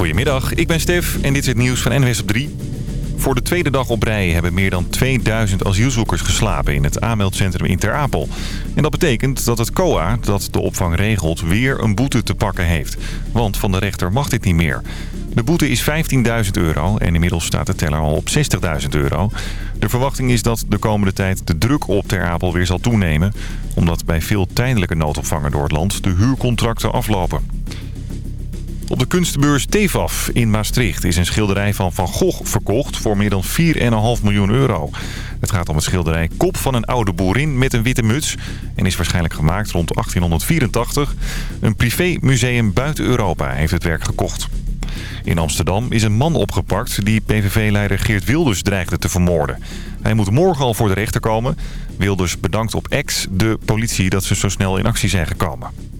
Goedemiddag, ik ben Stef en dit is het nieuws van NWS op 3. Voor de tweede dag op rij hebben meer dan 2000 asielzoekers geslapen in het aanmeldcentrum in Ter Apel. En dat betekent dat het COA, dat de opvang regelt, weer een boete te pakken heeft. Want van de rechter mag dit niet meer. De boete is 15.000 euro en inmiddels staat de teller al op 60.000 euro. De verwachting is dat de komende tijd de druk op Ter Apel weer zal toenemen. Omdat bij veel tijdelijke noodopvangen door het land de huurcontracten aflopen. Op de kunstbeurs Tevaf in Maastricht is een schilderij van Van Gogh verkocht voor meer dan 4,5 miljoen euro. Het gaat om het schilderij Kop van een oude boerin met een witte muts en is waarschijnlijk gemaakt rond 1884. Een privémuseum buiten Europa heeft het werk gekocht. In Amsterdam is een man opgepakt die PVV-leider Geert Wilders dreigde te vermoorden. Hij moet morgen al voor de rechter komen. Wilders bedankt op ex de politie dat ze zo snel in actie zijn gekomen.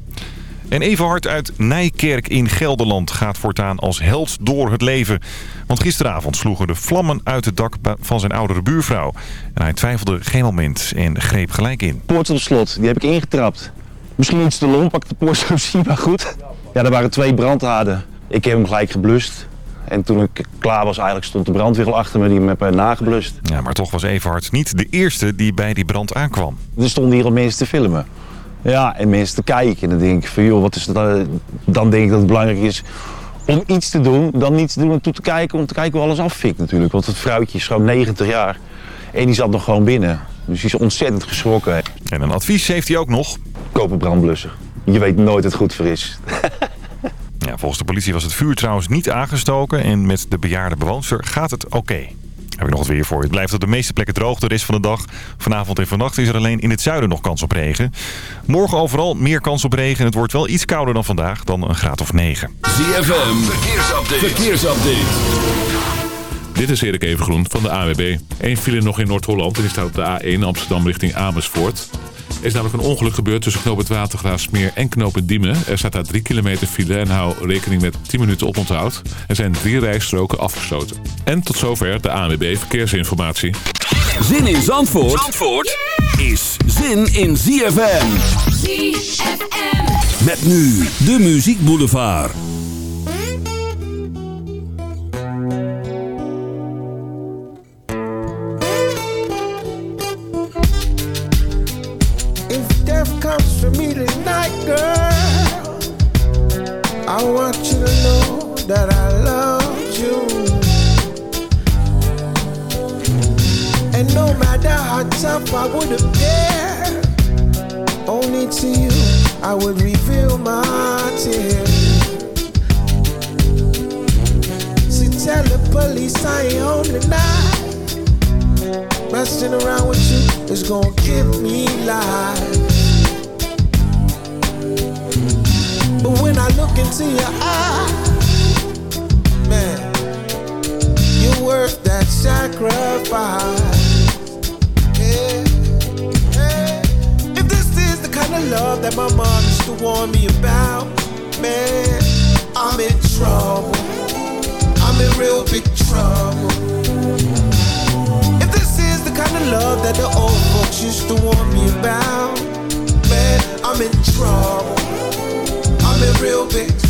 En Everhard uit Nijkerk in Gelderland gaat voortaan als held door het leven. Want gisteravond sloegen de vlammen uit het dak van zijn oudere buurvrouw. En hij twijfelde geen moment en greep gelijk in. Poort op slot, die heb ik ingetrapt. Misschien iets te lomp, pak de poort zo zien, maar goed. Ja, er waren twee brandhaarden. Ik heb hem gelijk geblust. En toen ik klaar was, eigenlijk stond de brandweer al achter me die me heb nageblust. Ja, maar toch was Everhard niet de eerste die bij die brand aankwam. Er stonden hier al mensen te filmen. Ja, en mensen te kijken. En dan denk ik van, joh, wat is dat? Dan denk ik dat het belangrijk is om iets te doen, dan niet te doen en toe te kijken, om te kijken hoe alles afvikt natuurlijk. Want het vrouwtje is gewoon 90 jaar en die zat nog gewoon binnen. Dus die is ontzettend geschrokken. En een advies heeft hij ook nog. Koop een brandblusser. Je weet nooit het goed voor is. ja, volgens de politie was het vuur trouwens niet aangestoken en met de bejaarde bewoonster gaat het oké. Heb ik nog wat weer voor je. Het blijft op de meeste plekken droog de rest van de dag. Vanavond en vannacht is er alleen in het zuiden nog kans op regen. Morgen overal meer kans op regen. Het wordt wel iets kouder dan vandaag, dan een graad of 9. ZFM, verkeersupdate. verkeersupdate. Dit is Erik Evengroen van de AWB. Eén file nog in Noord-Holland en die staat op de A1 Amsterdam richting Amersfoort. Er is namelijk een ongeluk gebeurd tussen knoop het Watergraafsmeer en knoop het Diemen. Er staat daar 3 kilometer file en hou rekening met 10 minuten oponthoud. Er zijn drie rijstroken afgesloten. En tot zover de ANWB Verkeersinformatie. Zin in Zandvoort, Zandvoort is zin in ZFM. ZFM. Met nu de Muziek Boulevard. Comes for me tonight, girl. I want you to know that I love you. And no matter how tough I would have appear, only to you I would reveal my tears. So tell the police I ain't home tonight. Messing around with you is gonna give me life. But when I look into your eyes, man, you're worth that sacrifice. Yeah. yeah. If this is the kind of love that my mom used to warn me about, man, I'm in trouble. I'm in real big trouble. If this is the kind of love that the old folks used to warn me about, man, I'm in trouble. I'm real big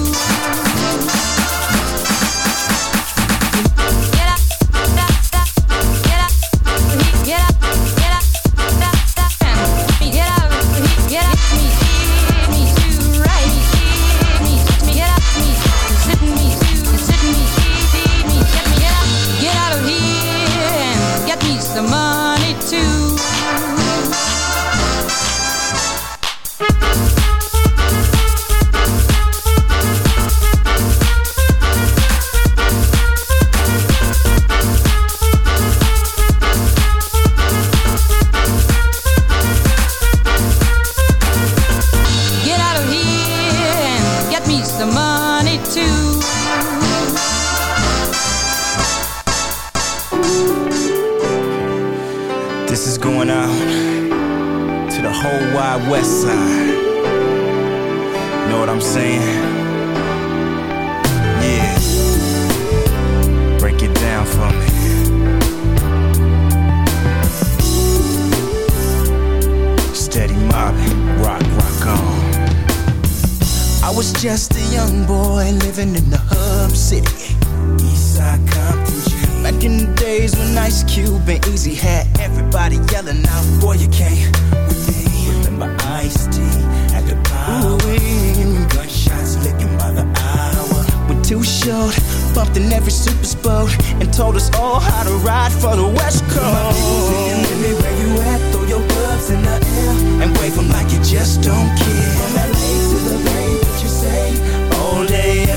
was just a young boy living in the hub city. Eastside Compton Back in the days when Ice Cube and Eazy had everybody yelling out, Boy, you can't with me. Remember Ice T at the power. Gunshots licking by the hour. We're too short, bumped in every super boat, and told us all how to ride for the West Coast. My music and where you at, throw your gloves in the air, and wave them like you just don't care. From L. A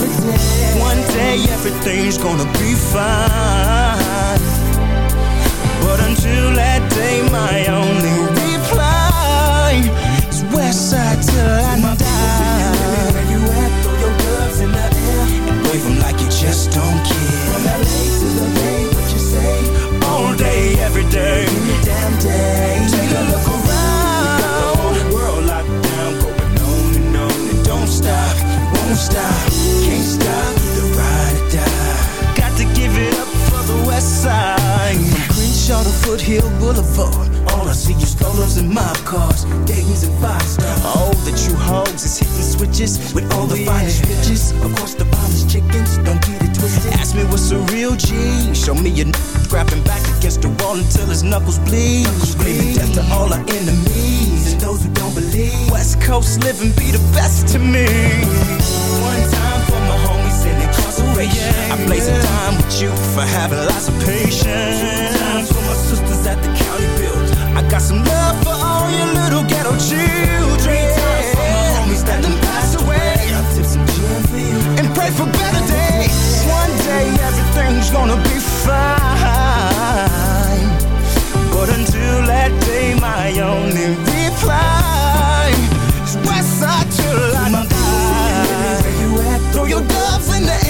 better. One day everything's gonna be fine. But until that day, my only reply is Westside till I die. Where you at? Throw your gloves in the air and wave 'em like you just don't care. From LA to the Bay, what you say? All day, every day, any damn day. Take a look won't stop, can't stop. Either ride or die. Got to give it up for the West Side. From Crenshaw to Foothill Boulevard. All I see is strollers and mob cars, Dayton's and five stars. All the true hoes is hitting switches with all the finest bitches. Of course, the finest chickens, don't get it twisted. Ask me what's a real G. Show me a n- grabbing back against the wall until his knuckles bleed. Screaming death to all our enemies and those who don't believe. West Coast living be the best to me. Incarceration. I blaze a time with you for having lots of patience. Two times for my sisters at the county build. I got some love for all your little ghetto children. Three times for my homies that done passed away. I tip some gin for you and pray for better days. One day everything's gonna be fine. But until that day, my only reply is Westside till I die. Throw your gloves in the air.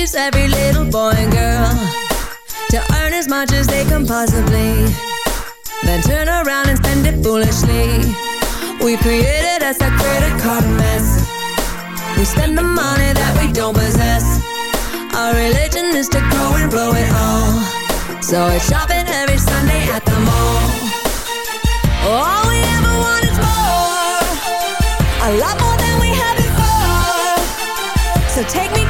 teaches every little boy and girl to earn as much as they can possibly, then turn around and spend it foolishly. We created us a credit card mess. We spend the money that we don't possess. Our religion is to grow and blow it all. So it's shopping every Sunday at the mall. All we ever want is more. A lot more than we had before. So take me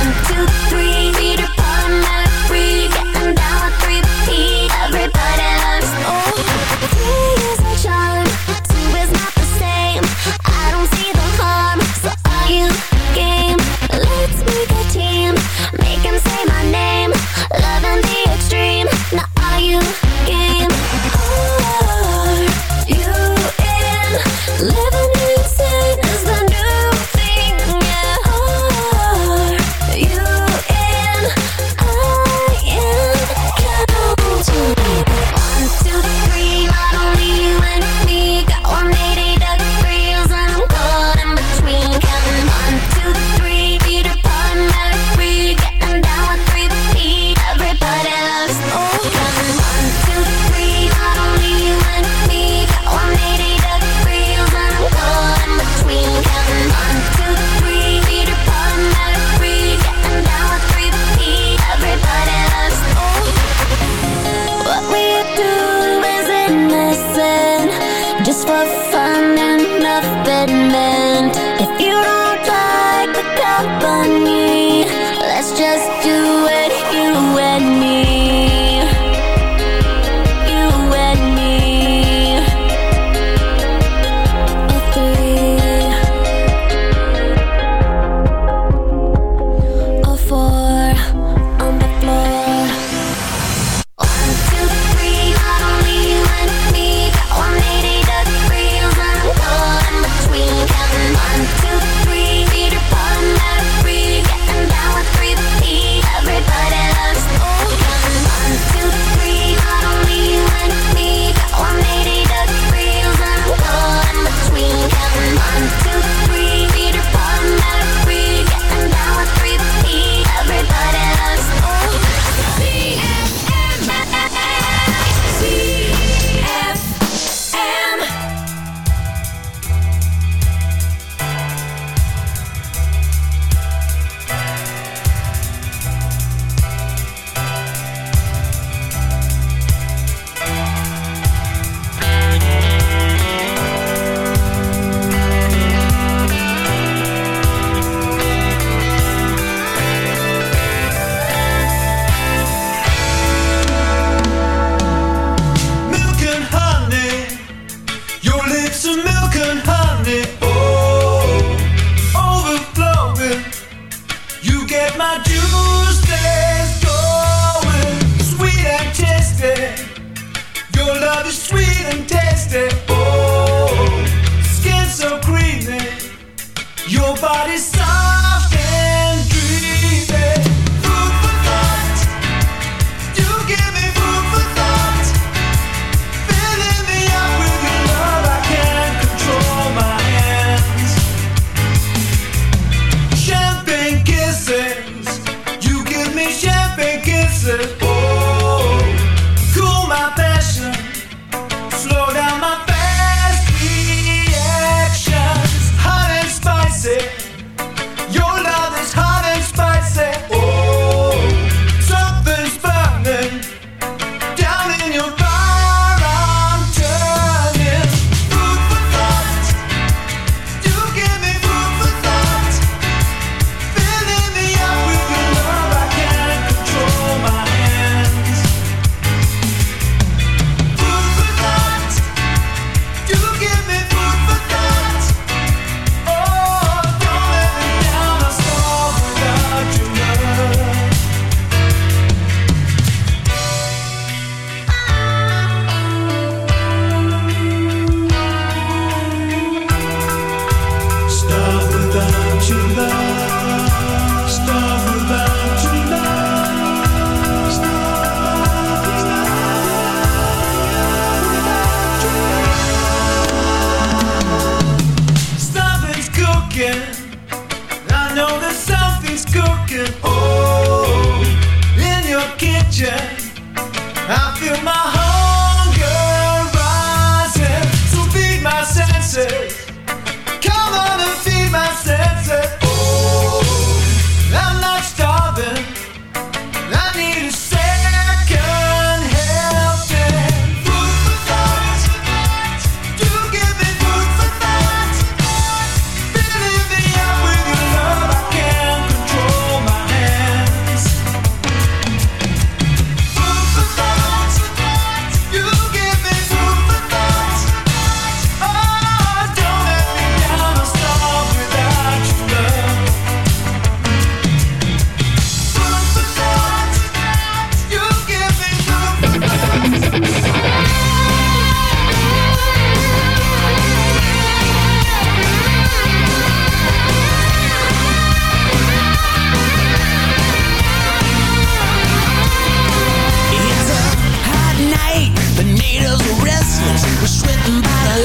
One, two, three,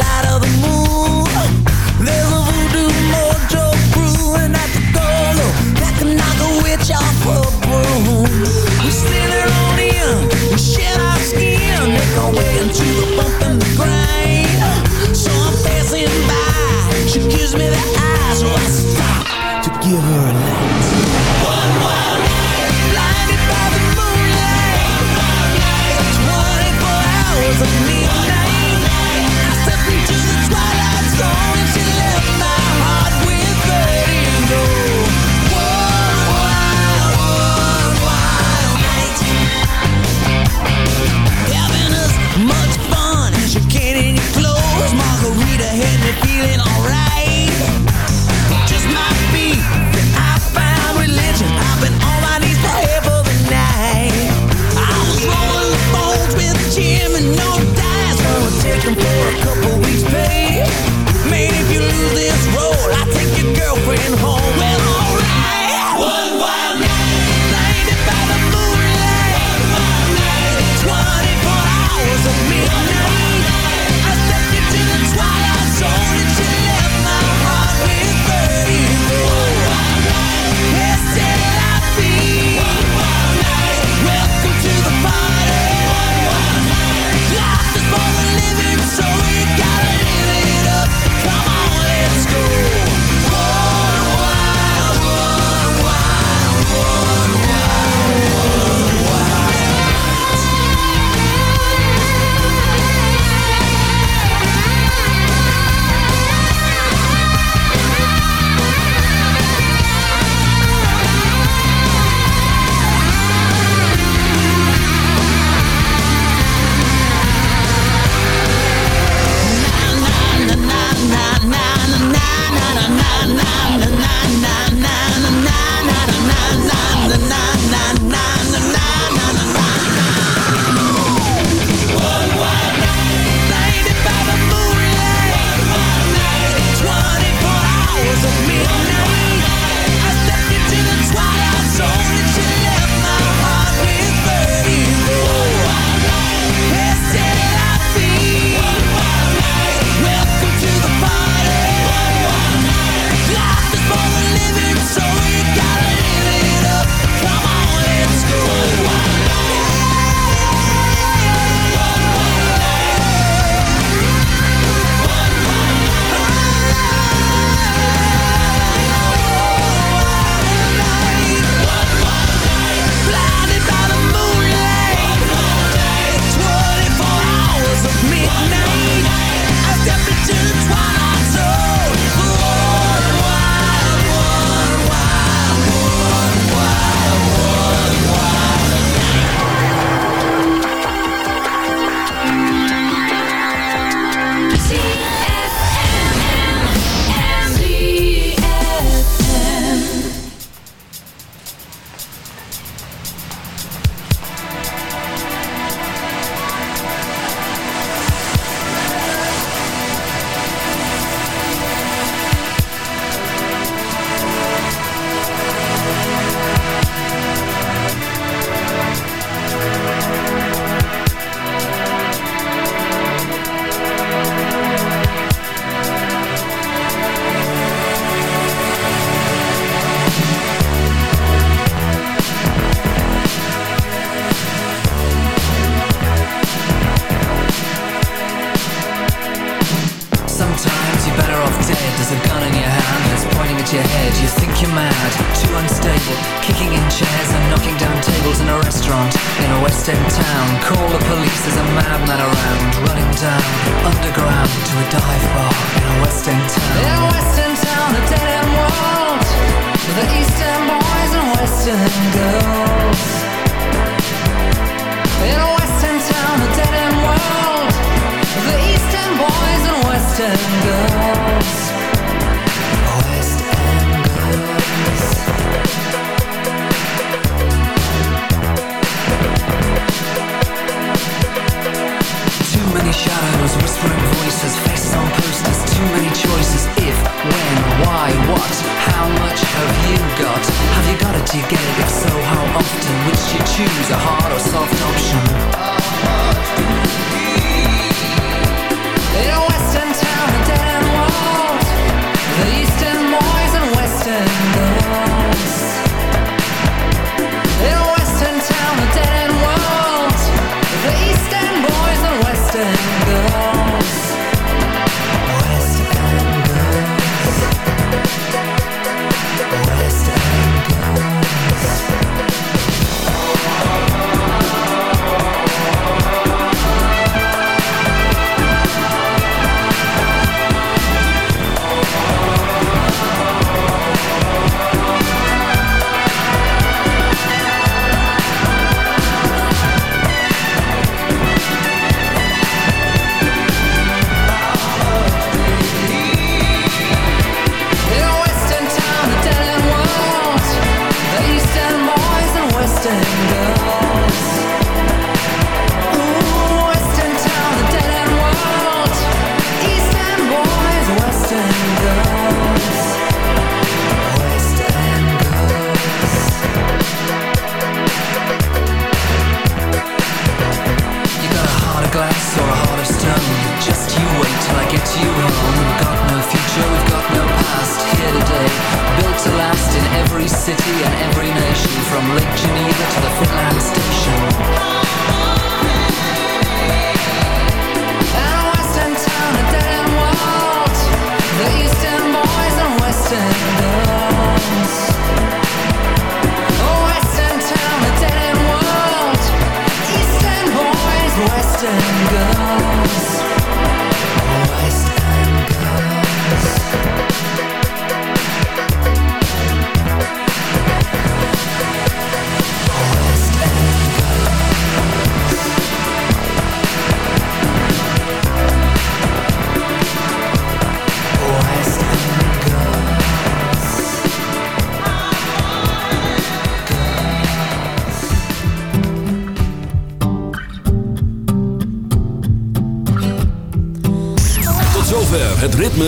out of the